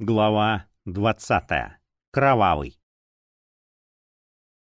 Глава 20. Кровавый.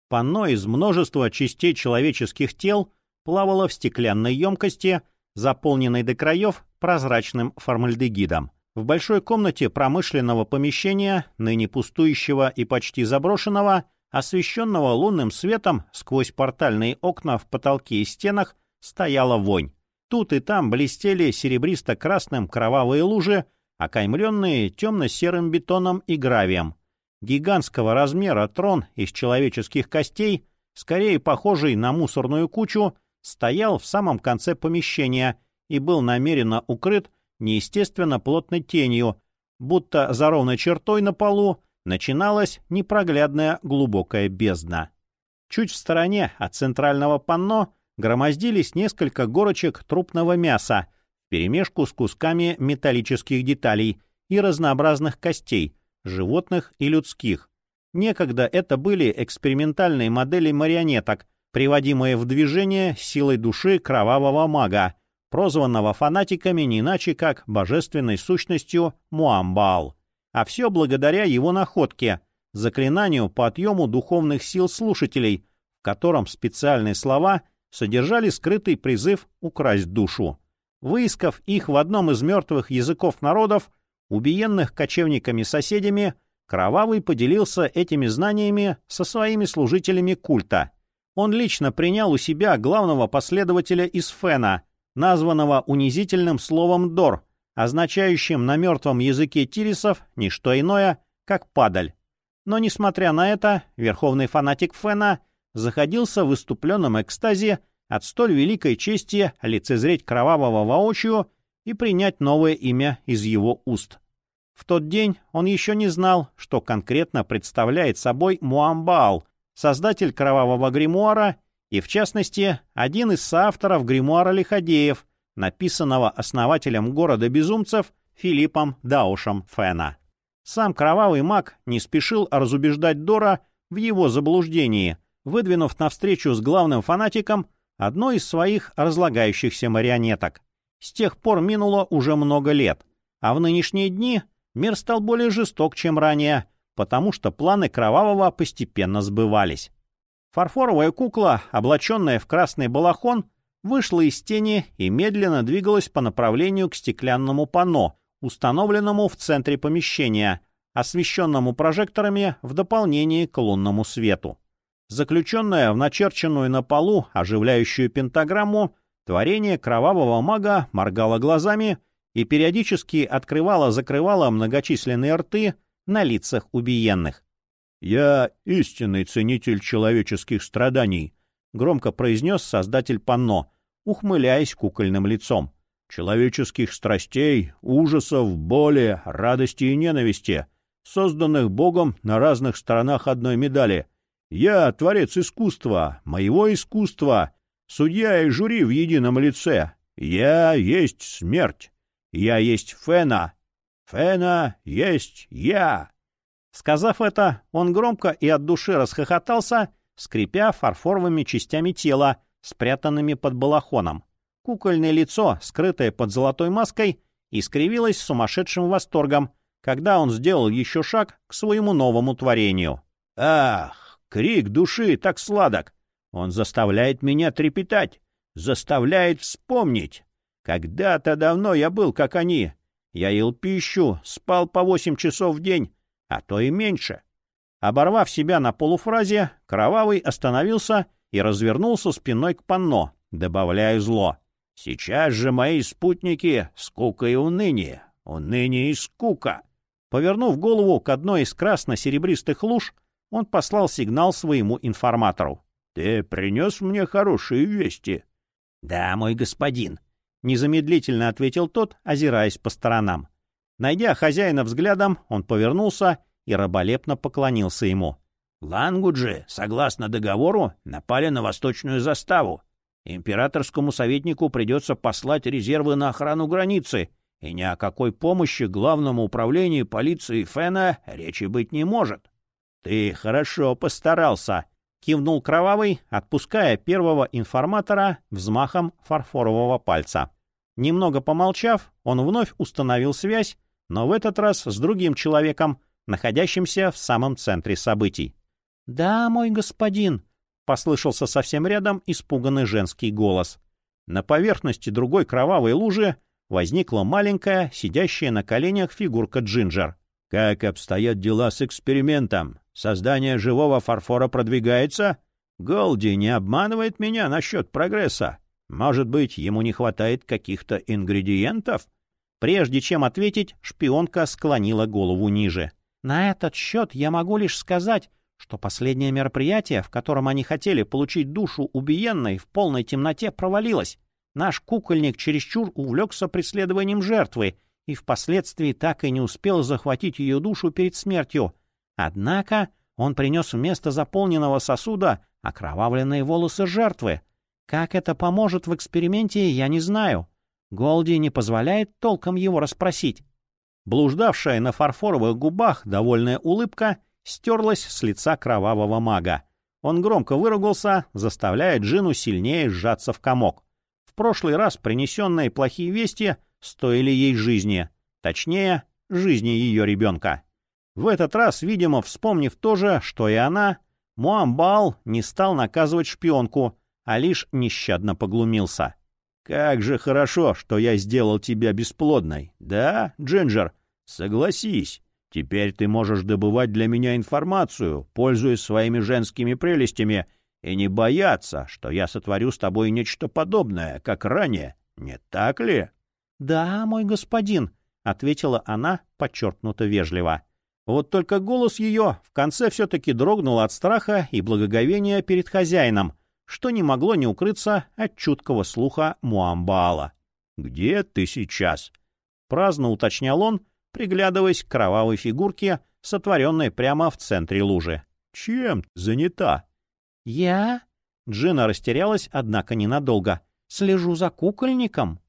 Панно из множества частей человеческих тел плавало в стеклянной емкости, заполненной до краев прозрачным формальдегидом. В большой комнате промышленного помещения, ныне пустующего и почти заброшенного, освещенного лунным светом сквозь портальные окна в потолке и стенах, стояла вонь. Тут и там блестели серебристо-красным кровавые лужи, окаймленные темно-серым бетоном и гравием. Гигантского размера трон из человеческих костей, скорее похожий на мусорную кучу, стоял в самом конце помещения и был намеренно укрыт неестественно плотной тенью, будто за ровной чертой на полу начиналась непроглядная глубокая бездна. Чуть в стороне от центрального панно громоздились несколько горочек трупного мяса, вперемешку с кусками металлических деталей и разнообразных костей, животных и людских. Некогда это были экспериментальные модели марионеток, приводимые в движение силой души кровавого мага, прозванного фанатиками не иначе как божественной сущностью Муамбал. А все благодаря его находке, заклинанию по отъему духовных сил слушателей, в котором специальные слова содержали скрытый призыв украсть душу. Выискав их в одном из мертвых языков народов, убиенных кочевниками-соседями, Кровавый поделился этими знаниями со своими служителями культа. Он лично принял у себя главного последователя из Фена, названного унизительным словом «дор», означающим на мертвом языке тирисов не что иное, как «падаль». Но, несмотря на это, верховный фанатик Фена заходился в выступленном экстазе от столь великой чести лицезреть кровавого воочию и принять новое имя из его уст. В тот день он еще не знал, что конкретно представляет собой Муамбаал, создатель кровавого гримуара и, в частности, один из соавторов гримуара Лиходеев, написанного основателем города безумцев Филиппом Даушем Фена. Сам кровавый маг не спешил разубеждать Дора в его заблуждении, выдвинув навстречу с главным фанатиком одной из своих разлагающихся марионеток. С тех пор минуло уже много лет, а в нынешние дни мир стал более жесток, чем ранее, потому что планы Кровавого постепенно сбывались. Фарфоровая кукла, облаченная в красный балахон, вышла из тени и медленно двигалась по направлению к стеклянному панно, установленному в центре помещения, освещенному прожекторами в дополнение к лунному свету. Заключенная в начерченную на полу оживляющую пентаграмму, творение кровавого мага моргало глазами и периодически открывало-закрывало многочисленные рты на лицах убиенных. «Я истинный ценитель человеческих страданий», — громко произнес создатель панно, ухмыляясь кукольным лицом. «Человеческих страстей, ужасов, боли, радости и ненависти, созданных Богом на разных сторонах одной медали — я творец искусства, моего искусства, судья и жюри в едином лице. Я есть смерть. Я есть Фена. Фена есть я. Сказав это, он громко и от души расхохотался, скрипя фарфоровыми частями тела, спрятанными под балахоном. Кукольное лицо, скрытое под золотой маской, искривилось сумасшедшим восторгом, когда он сделал еще шаг к своему новому творению. «Ах, Крик души так сладок. Он заставляет меня трепетать, заставляет вспомнить. Когда-то давно я был, как они. Я ел пищу, спал по восемь часов в день, а то и меньше. Оборвав себя на полуфразе, Кровавый остановился и развернулся спиной к панно, добавляя зло. «Сейчас же мои спутники — скука и уныние, уныние и скука». Повернув голову к одной из красно-серебристых луж, он послал сигнал своему информатору. «Ты принес мне хорошие вести?» «Да, мой господин», — незамедлительно ответил тот, озираясь по сторонам. Найдя хозяина взглядом, он повернулся и раболепно поклонился ему. «Лангуджи, согласно договору, напали на восточную заставу. Императорскому советнику придется послать резервы на охрану границы, и ни о какой помощи главному управлению полиции Фена речи быть не может. «Ты хорошо постарался», — кивнул Кровавый, отпуская первого информатора взмахом фарфорового пальца. Немного помолчав, он вновь установил связь, но в этот раз с другим человеком, находящимся в самом центре событий. «Да, мой господин», — послышался совсем рядом испуганный женский голос. На поверхности другой кровавой лужи возникла маленькая, сидящая на коленях фигурка Джинджер. «Как обстоят дела с экспериментом? Создание живого фарфора продвигается? Голди не обманывает меня насчет прогресса. Может быть, ему не хватает каких-то ингредиентов?» Прежде чем ответить, шпионка склонила голову ниже. «На этот счет я могу лишь сказать, что последнее мероприятие, в котором они хотели получить душу убиенной, в полной темноте провалилось. Наш кукольник чересчур увлекся преследованием жертвы и впоследствии так и не успел захватить ее душу перед смертью. Однако он принес вместо заполненного сосуда окровавленные волосы жертвы. Как это поможет в эксперименте, я не знаю. Голди не позволяет толком его расспросить. Блуждавшая на фарфоровых губах довольная улыбка стерлась с лица кровавого мага. Он громко выругался, заставляя Джину сильнее сжаться в комок. В прошлый раз принесенные плохие вести стоили ей жизни, точнее, жизни ее ребенка. В этот раз, видимо, вспомнив то же, что и она, Муамбал не стал наказывать шпионку, а лишь нещадно поглумился. «Как же хорошо, что я сделал тебя бесплодной, да, Джинджер? Согласись, Теперь ты можешь добывать для меня информацию, пользуясь своими женскими прелестями, и не бояться, что я сотворю с тобой нечто подобное, как ранее. Не так ли? — Да, мой господин, — ответила она подчеркнуто вежливо. Вот только голос ее в конце все-таки дрогнул от страха и благоговения перед хозяином, что не могло не укрыться от чуткого слуха Муамбаала. — Где ты сейчас? — праздно уточнял он, приглядываясь к кровавой фигурке, сотворенной прямо в центре лужи. «Чем занята?» «Я?» Джина растерялась, однако ненадолго. «Слежу за кукольником».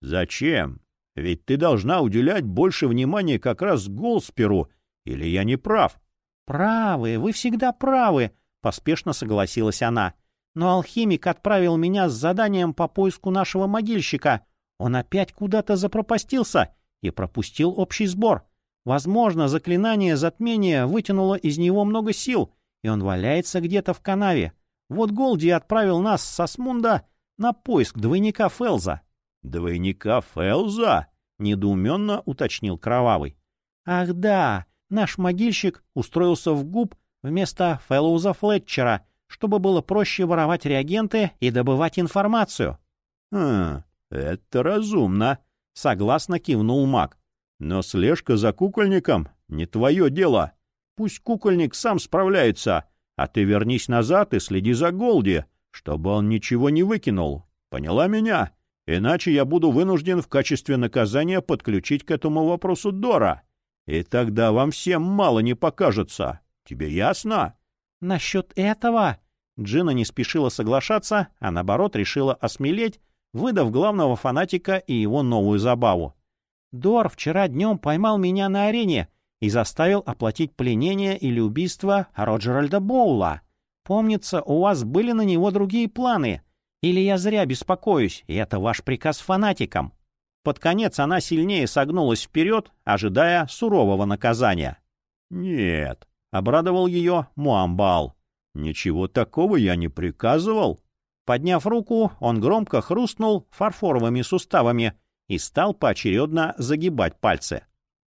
«Зачем? Ведь ты должна уделять больше внимания как раз Голсперу, или я не прав?» «Правы, вы всегда правы», — поспешно согласилась она. «Но алхимик отправил меня с заданием по поиску нашего могильщика. Он опять куда-то запропастился, и пропустил общий сбор. Возможно, заклинание затмения вытянуло из него много сил, и он валяется где-то в канаве. Вот Голди отправил нас со Смунда на поиск двойника Фелза. — Двойника Фелза? — недоуменно уточнил Кровавый. — Ах да, наш могильщик устроился в губ вместо Феллоуза Флетчера, чтобы было проще воровать реагенты и добывать информацию. — Хм, это разумно, Согласно кивнул маг. Но слежка за кукольником — не твое дело. Пусть кукольник сам справляется, а ты вернись назад и следи за Голди, чтобы он ничего не выкинул. Поняла меня? Иначе я буду вынужден в качестве наказания подключить к этому вопросу Дора. И тогда вам всем мало не покажется. Тебе ясно? Насчет этого... Джина не спешила соглашаться, а наоборот решила осмелеть выдав главного фанатика и его новую забаву. «Дор вчера днем поймал меня на арене и заставил оплатить пленение или убийство Роджеральда Боула. Помнится, у вас были на него другие планы. Или я зря беспокоюсь, и это ваш приказ фанатикам?» Под конец она сильнее согнулась вперед, ожидая сурового наказания. «Нет», — обрадовал ее Муамбал. «Ничего такого я не приказывал». Подняв руку, он громко хрустнул фарфоровыми суставами и стал поочередно загибать пальцы.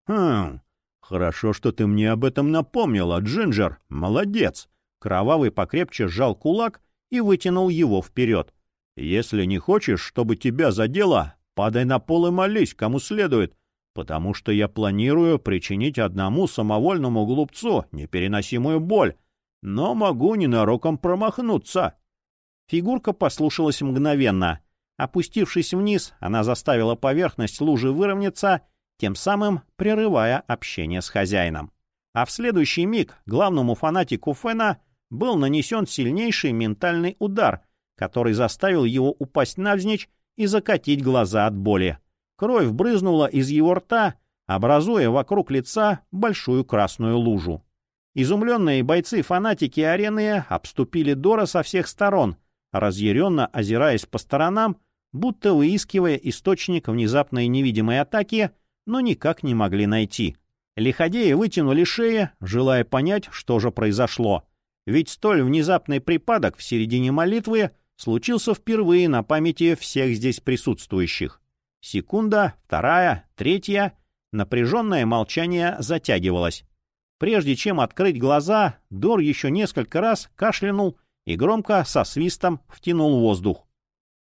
«Хм, хорошо, что ты мне об этом напомнила, Джинджер. Молодец!» Кровавый покрепче сжал кулак и вытянул его вперед. «Если не хочешь, чтобы тебя задело, падай на пол и молись, кому следует, потому что я планирую причинить одному самовольному глупцу непереносимую боль, но могу ненароком промахнуться». Фигурка послушалась мгновенно. Опустившись вниз, она заставила поверхность лужи выровняться, тем самым прерывая общение с хозяином. А в следующий миг главному фанатику Фена был нанесен сильнейший ментальный удар, который заставил его упасть навзничь и закатить глаза от боли. Кровь брызнула из его рта, образуя вокруг лица большую красную лужу. Изумленные бойцы-фанатики арены обступили Дора со всех сторон, разъяренно озираясь по сторонам, будто выискивая источник внезапной невидимой атаки, но никак не могли найти. Лиходеи вытянули шеи, желая понять, что же произошло. Ведь столь внезапный припадок в середине молитвы случился впервые на памяти всех здесь присутствующих. Секунда, вторая, третья. Напряженное молчание затягивалось. Прежде чем открыть глаза, Дор еще несколько раз кашлянул и громко со свистом втянул воздух.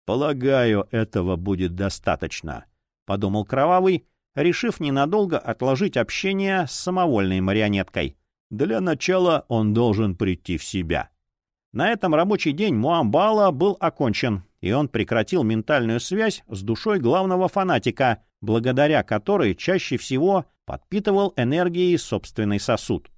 «Полагаю, этого будет достаточно», — подумал Кровавый, решив ненадолго отложить общение с самовольной марионеткой. Для начала он должен прийти в себя. На этом рабочий день Муамбала был окончен, и он прекратил ментальную связь с душой главного фанатика, благодаря которой чаще всего подпитывал энергией собственный сосуд.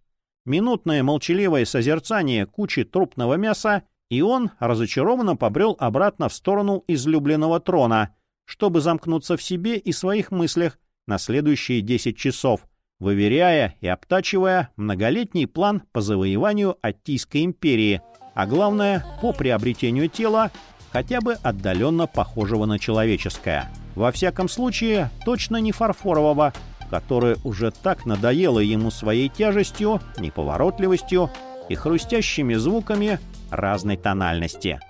Минутное молчаливое созерцание кучи трупного мяса, и он разочарованно побрел обратно в сторону излюбленного трона, чтобы замкнуться в себе и своих мыслях на следующие 10 часов, выверяя и обтачивая многолетний план по завоеванию Аттийской империи, а главное, по приобретению тела, хотя бы отдаленно похожего на человеческое. Во всяком случае, точно не фарфорового, которое уже так надоело ему своей тяжестью, неповоротливостью и хрустящими звуками разной тональности.